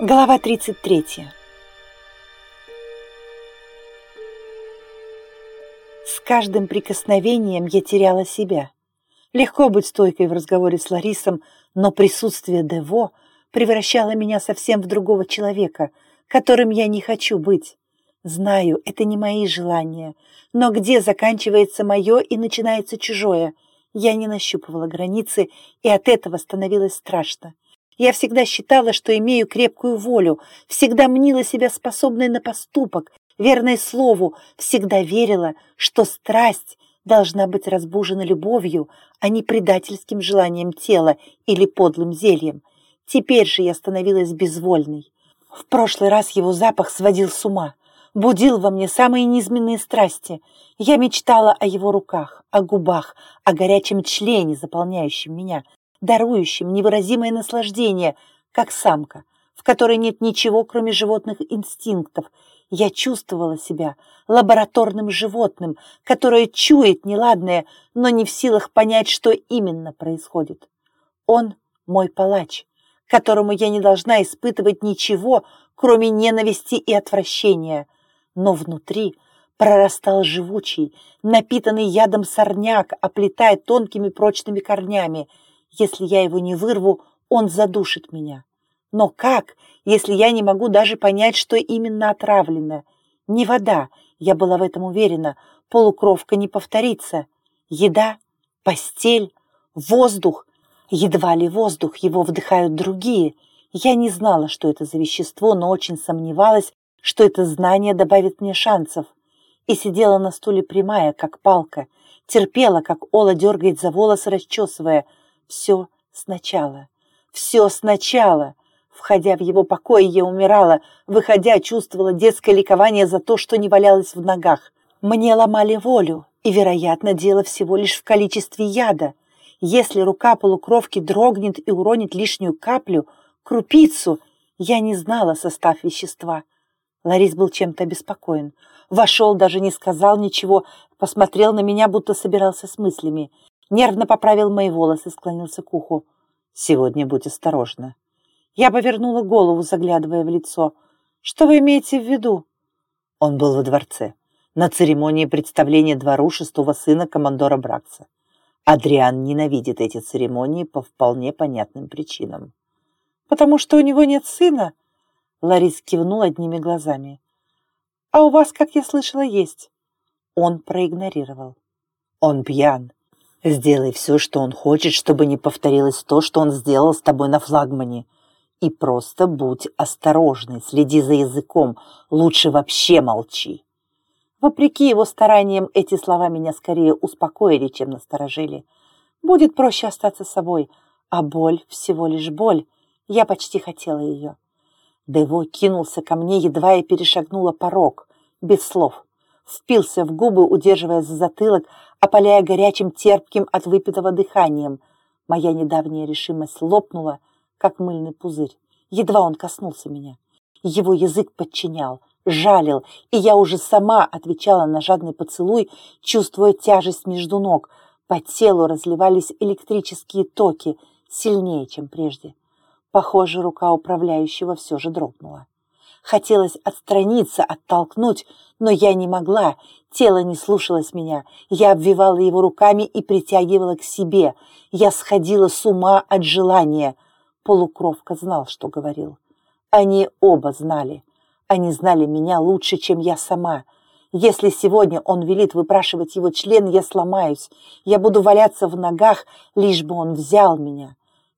Глава 33 С каждым прикосновением я теряла себя. Легко быть стойкой в разговоре с Ларисом, но присутствие Дево превращало меня совсем в другого человека, которым я не хочу быть. Знаю, это не мои желания, но где заканчивается мое и начинается чужое? Я не нащупывала границы, и от этого становилось страшно. Я всегда считала, что имею крепкую волю, всегда мнила себя способной на поступок, верной слову, всегда верила, что страсть должна быть разбужена любовью, а не предательским желанием тела или подлым зельем. Теперь же я становилась безвольной. В прошлый раз его запах сводил с ума, будил во мне самые низменные страсти. Я мечтала о его руках, о губах, о горячем члене, заполняющем меня, дарующим невыразимое наслаждение, как самка, в которой нет ничего, кроме животных инстинктов. Я чувствовала себя лабораторным животным, которое чует неладное, но не в силах понять, что именно происходит. Он мой палач, которому я не должна испытывать ничего, кроме ненависти и отвращения. Но внутри прорастал живучий, напитанный ядом сорняк, оплетая тонкими прочными корнями – если я его не вырву, он задушит меня. Но как, если я не могу даже понять, что именно отравлено? Не вода, я была в этом уверена, полукровка не повторится. Еда, постель, воздух. Едва ли воздух, его вдыхают другие. Я не знала, что это за вещество, но очень сомневалась, что это знание добавит мне шансов. И сидела на стуле прямая, как палка, терпела, как Ола дергает за волосы, расчесывая – все сначала. Все сначала. Входя в его покой, я умирала. Выходя, чувствовала детское ликование за то, что не валялась в ногах. Мне ломали волю, и, вероятно, дело всего лишь в количестве яда. Если рука полукровки дрогнет и уронит лишнюю каплю, крупицу, я не знала состав вещества. Ларис был чем-то обеспокоен. Вошел, даже не сказал ничего, посмотрел на меня, будто собирался с мыслями. Нервно поправил мои волосы, склонился к уху. «Сегодня будь осторожна». Я повернула голову, заглядывая в лицо. «Что вы имеете в виду?» Он был во дворце, на церемонии представления двору шестого сына командора Бракса. Адриан ненавидит эти церемонии по вполне понятным причинам. «Потому что у него нет сына?» Ларис кивнул одними глазами. «А у вас, как я слышала, есть?» Он проигнорировал. «Он пьян. Сделай все, что он хочет, чтобы не повторилось то, что он сделал с тобой на флагмане. И просто будь осторожный, следи за языком, лучше вообще молчи. Вопреки его стараниям, эти слова меня скорее успокоили, чем насторожили. Будет проще остаться собой, а боль всего лишь боль. Я почти хотела ее. Дево кинулся ко мне, едва я перешагнула порог, без слов. Впился в губы, удерживая за затылок, опаляя горячим, терпким от выпитого дыханием. Моя недавняя решимость лопнула, как мыльный пузырь. Едва он коснулся меня. Его язык подчинял, жалил, и я уже сама отвечала на жадный поцелуй, чувствуя тяжесть между ног. По телу разливались электрические токи, сильнее, чем прежде. Похоже, рука управляющего все же дрогнула. Хотелось отстраниться, оттолкнуть, но я не могла. Тело не слушалось меня. Я обвивала его руками и притягивала к себе. Я сходила с ума от желания. Полукровка знал, что говорил. Они оба знали. Они знали меня лучше, чем я сама. Если сегодня он велит выпрашивать его член, я сломаюсь. Я буду валяться в ногах, лишь бы он взял меня.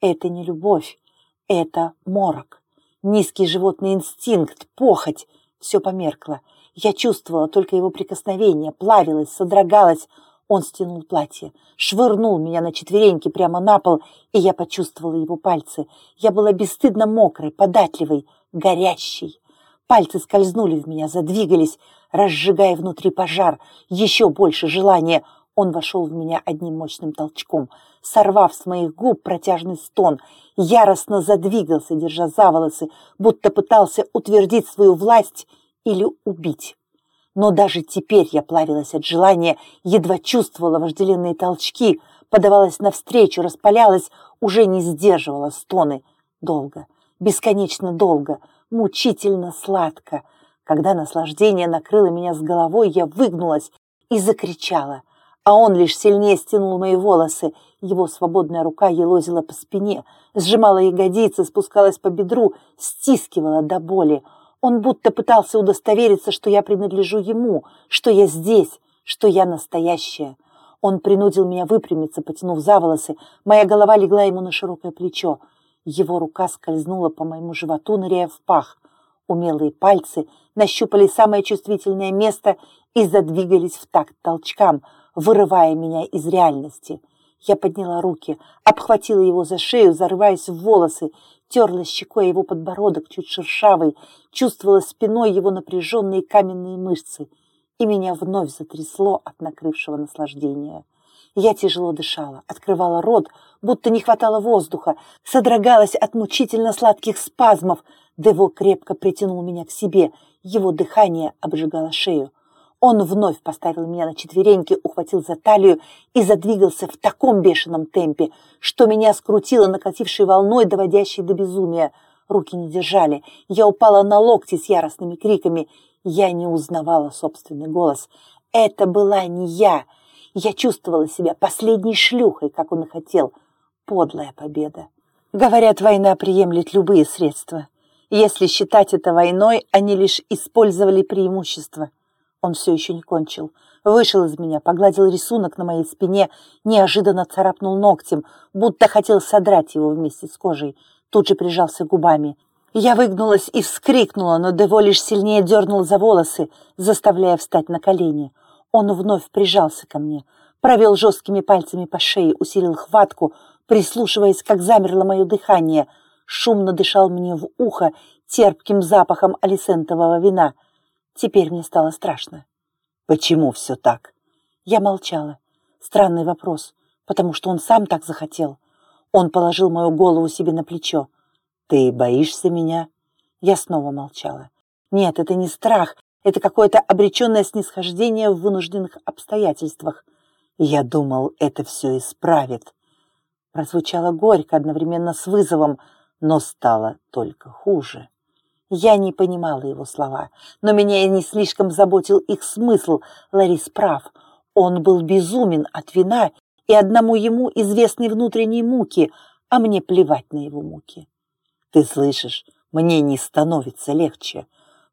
Это не любовь, это морок. Низкий животный инстинкт, похоть. Все померкло. Я чувствовала только его прикосновение, плавилась, содрогалась. Он стянул платье, швырнул меня на четвереньки прямо на пол, и я почувствовала его пальцы. Я была бесстыдно мокрой, податливой, горящей. Пальцы скользнули в меня, задвигались, разжигая внутри пожар, еще больше желания. Он вошел в меня одним мощным толчком, сорвав с моих губ протяжный стон, яростно задвигался, держа за волосы, будто пытался утвердить свою власть или убить. Но даже теперь я плавилась от желания, едва чувствовала вожделенные толчки, подавалась навстречу, распалялась, уже не сдерживала стоны. Долго, бесконечно долго, мучительно сладко. Когда наслаждение накрыло меня с головой, я выгнулась и закричала, а он лишь сильнее стянул мои волосы. Его свободная рука елозила по спине, сжимала ягодицы, спускалась по бедру, стискивала до боли. Он будто пытался удостовериться, что я принадлежу ему, что я здесь, что я настоящая. Он принудил меня выпрямиться, потянув за волосы. Моя голова легла ему на широкое плечо. Его рука скользнула по моему животу, ныряя в пах. Умелые пальцы нащупали самое чувствительное место и задвигались в такт толчкам, вырывая меня из реальности. Я подняла руки, обхватила его за шею, зарываясь в волосы, терла щекой его подбородок, чуть шершавый, чувствовала спиной его напряженные каменные мышцы, и меня вновь затрясло от накрывшего наслаждения. Я тяжело дышала, открывала рот, будто не хватало воздуха, содрогалась от мучительно сладких спазмов. Дево крепко притянул меня к себе, его дыхание обжигало шею. Он вновь поставил меня на четвереньки, ухватил за талию и задвигался в таком бешеном темпе, что меня скрутило накатившей волной, доводящей до безумия. Руки не держали. Я упала на локти с яростными криками. Я не узнавала собственный голос. Это была не я. Я чувствовала себя последней шлюхой, как он и хотел. Подлая победа. Говорят, война приемлет любые средства. Если считать это войной, они лишь использовали преимущество. Он все еще не кончил. Вышел из меня, погладил рисунок на моей спине, неожиданно царапнул ногтем, будто хотел содрать его вместе с кожей. Тут же прижался губами. Я выгнулась и вскрикнула, но Дево лишь сильнее дернул за волосы, заставляя встать на колени. Он вновь прижался ко мне, провел жесткими пальцами по шее, усилил хватку, прислушиваясь, как замерло мое дыхание. Шумно дышал мне в ухо терпким запахом алисентового вина. Теперь мне стало страшно. Почему все так? Я молчала. Странный вопрос, потому что он сам так захотел. Он положил мою голову себе на плечо. «Ты боишься меня?» Я снова молчала. «Нет, это не страх, это какое-то обреченное снисхождение в вынужденных обстоятельствах. Я думал, это все исправит. Прозвучало горько, одновременно с вызовом, но стало только хуже. Я не понимала его слова, но меня не слишком заботил их смысл. Ларис прав. Он был безумен от вина и одному ему известной внутренней муки, а мне плевать на его муки. Ты слышишь, мне не становится легче.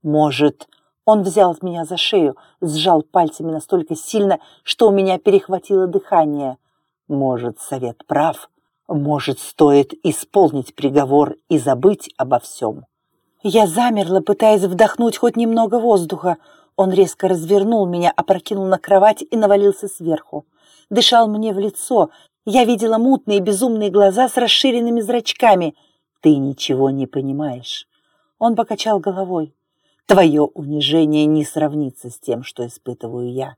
Может, он взял меня за шею, сжал пальцами настолько сильно, что у меня перехватило дыхание. Может, совет прав? Может, стоит исполнить приговор и забыть обо всем? Я замерла, пытаясь вдохнуть хоть немного воздуха. Он резко развернул меня, опрокинул на кровать и навалился сверху. Дышал мне в лицо. Я видела мутные безумные глаза с расширенными зрачками. «Ты ничего не понимаешь». Он покачал головой. Твое унижение не сравнится с тем, что испытываю я.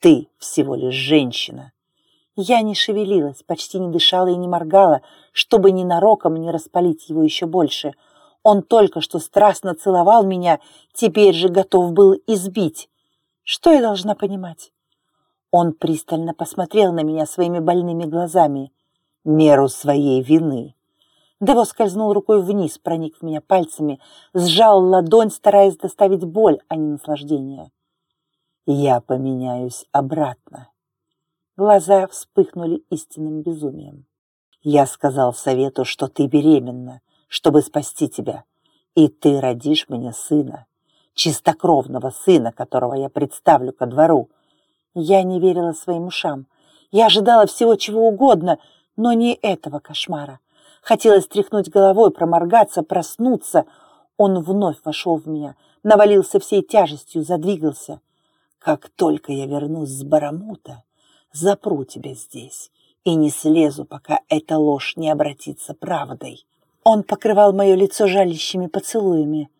Ты всего лишь женщина. Я не шевелилась, почти не дышала и не моргала, чтобы ненароком не распалить его еще больше. Он только что страстно целовал меня, теперь же готов был избить. Что я должна понимать? Он пристально посмотрел на меня своими больными глазами. Меру своей вины. Дево скользнул рукой вниз, проник в меня пальцами, сжал ладонь, стараясь доставить боль, а не наслаждение. Я поменяюсь обратно. Глаза вспыхнули истинным безумием. Я сказал совету, что ты беременна, чтобы спасти тебя, и ты родишь мне сына, чистокровного сына, которого я представлю ко двору. Я не верила своим ушам. Я ожидала всего чего угодно, но не этого кошмара. Хотелось тряхнуть головой, проморгаться, проснуться. Он вновь вошел в меня, навалился всей тяжестью, задвигался. Как только я вернусь с Барамута, запру тебя здесь и не слезу, пока эта ложь не обратится правдой. Он покрывал мое лицо жалящими поцелуями.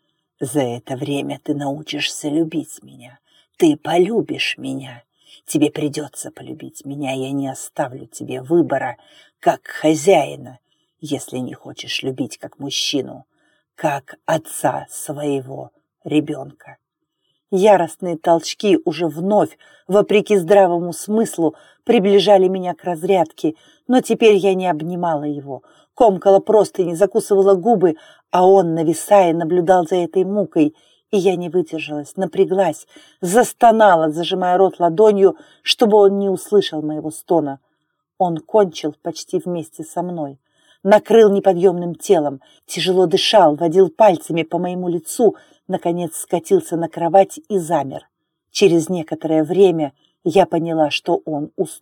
За это время ты научишься любить меня. Ты полюбишь меня. Тебе придется полюбить меня. Я не оставлю тебе выбора, как хозяина если не хочешь любить как мужчину, как отца своего ребенка. Яростные толчки уже вновь, вопреки здравому смыслу, приближали меня к разрядке, но теперь я не обнимала его, комкала просто и не закусывала губы, а он, нависая, наблюдал за этой мукой, и я не выдержалась, напряглась, застонала, зажимая рот ладонью, чтобы он не услышал моего стона. Он кончил почти вместе со мной накрыл неподъемным телом, тяжело дышал, водил пальцами по моему лицу, наконец скатился на кровать и замер. Через некоторое время я поняла, что он уснул.